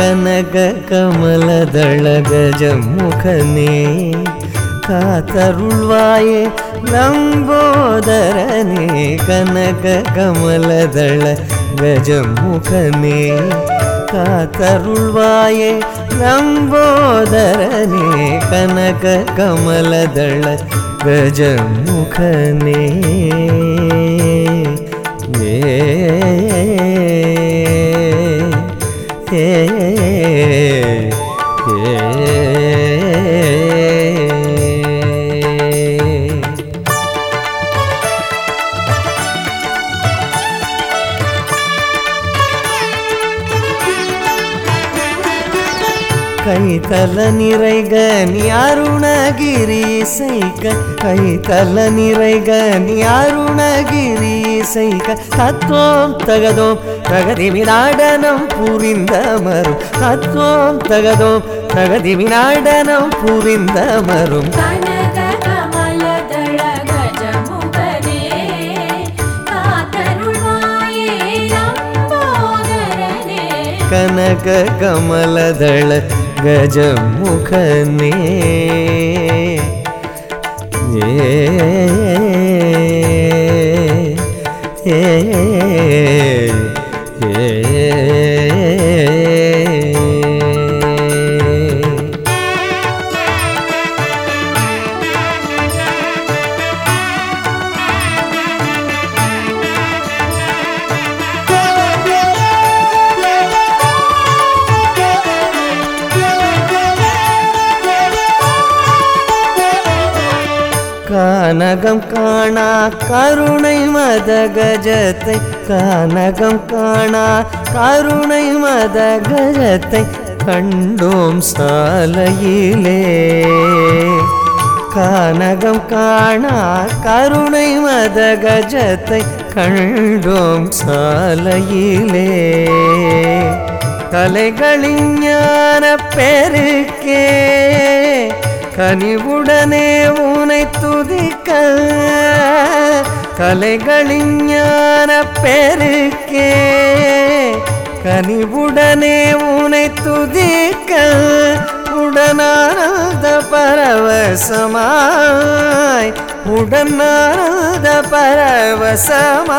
ಕನಕ ಕಮಲದಳ ಗಜಮುಖನೇ ಕಾತರುಳ್ವಾಯೆ ಲಂಬೋದರನೇ ಕನಕ ಕಮಲದಳ ಗಜಮುಖನೇ ಕಾತರುಳ್ವಾಯೆ ಲಂಬೋದರನೇ ಕನಕ ಕಮಲದಳ ಗಜಮುಖನೇ ಏ ಕೇ கைத்தல நிறைகனி அருணகிரி சைக கைத்தல நிறைகனி அருணகிரி சைக தத்துவம் தகதோம் தகதி நாடனம் புரிந்த மரும் தத்துவம் தகதோம் தகதி நாடனம் புரிந்த மரும் ಕನಕ ಕಮಲದಳ गज मुख में ए கானகம் காணா கருணை மத கஜத்தை கானகம் காணா கருணை மத கஜத்தை கண்டோம் சாலையிலே. கானகம் காணா கருணை மத கஜத்தை கண்டோம் சாலையிலே. கலைகளின் ஞான பெருக்கே. கனிவுடனே உனை துதிக்க கலைகளின் ஞான பெருக்கே கனிவுடனே உனை துதிக்க உடனானந்த பரவசமாய் உடனானந்த பரவசமாய்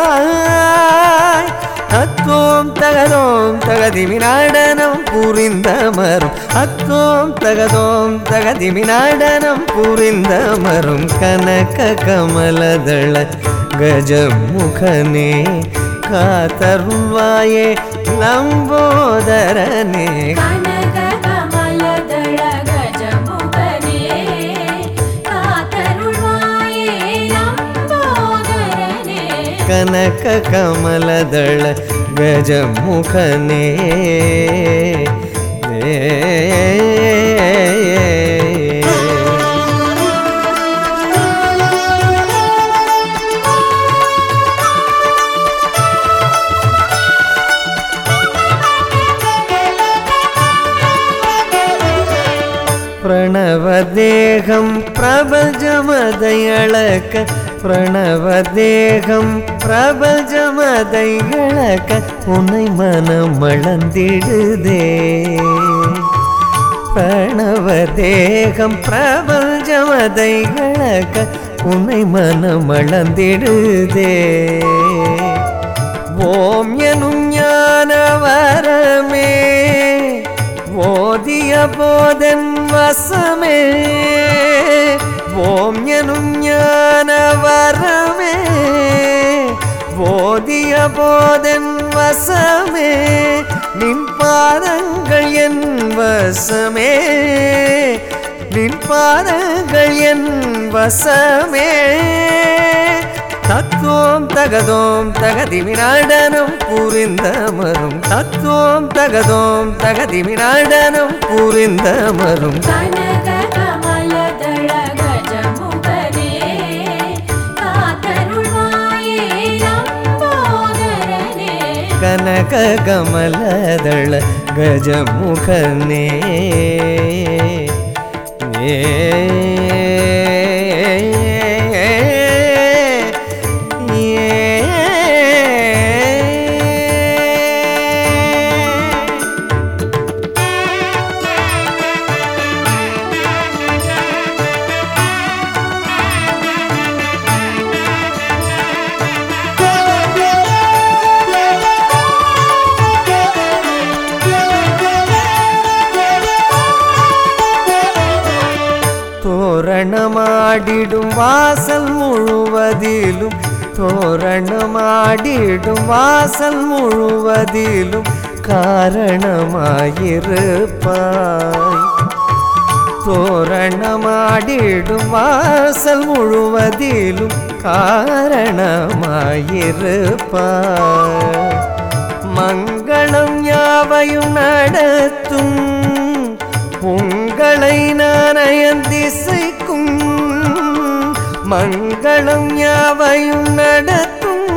அக்கோம் தகதோம் தகதி விநாடனம் புரிந்தமரும். அக்கோம் தகதோம் தகதி விநாடனம் புரிந்தமரும். கனக கமலதள கஜமுகனே காத்தருள்வாயே லம்போதரனே. ಕನಕ ಕಮಲದಳ ಗಜಮುಖನೇ ಪ್ರಣವದೇಹಂ ಪ್ರಭಜಮದಯಳಕ பிரணவதேகம் பிரபஞ்சமதைகளக்க உன்னை மனம் வளர்ந்திடுதே பிரணவதேகம் பிரபஞ்சமதைகளக்க உன்னை மனம் வளர்ந்திடுதே ஓம் எனும் ஞான ஓதிய போதன் வசமே. ஓம் எனும் ஞான போதிய போதன் வசமே நின் பாதங்கள் என் வசமே நின் பாதங்கள் என் வசமே. தத்துவம் தகதோம் தகதிமி நாடனம் புரிந்த மரும் தத்துவம் தகதோம் தகதிமி நாடனம் ಕನಕ ಕಮಲದಳ ಗಜಮುಖನೇ ಏ ಏ தோரணமாடிடும் வாசல் முழுவதிலும் தோரணமாடிடும் வாசல் முழுவதிலும் காரணமாயிருப்பாய். தோரணமாடிடும் வாசல் முழுவதிலும் காரணமாயிருப்பாய். மங்களம் யாவையும் நடத்தும் உங்களை நான் அயந்திசைக்கும் மங்களம் யாவையும் நடத்தும்.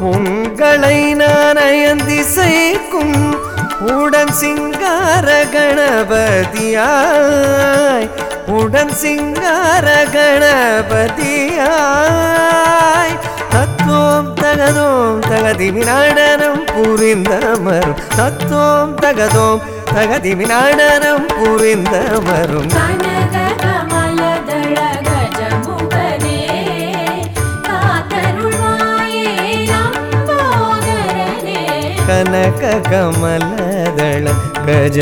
உங்களை நான் அயந்தி சேர்க்கும். உடன் சிங்கார கணபதியாய். உடன் சிங்கார கணபதியாய். தத்துவம் தகதோம் தகதி விநாடனம் புரிந்தமர் தத்துவம் தகதோம் தகதிமி நடனம் புரிந்தமரும் ज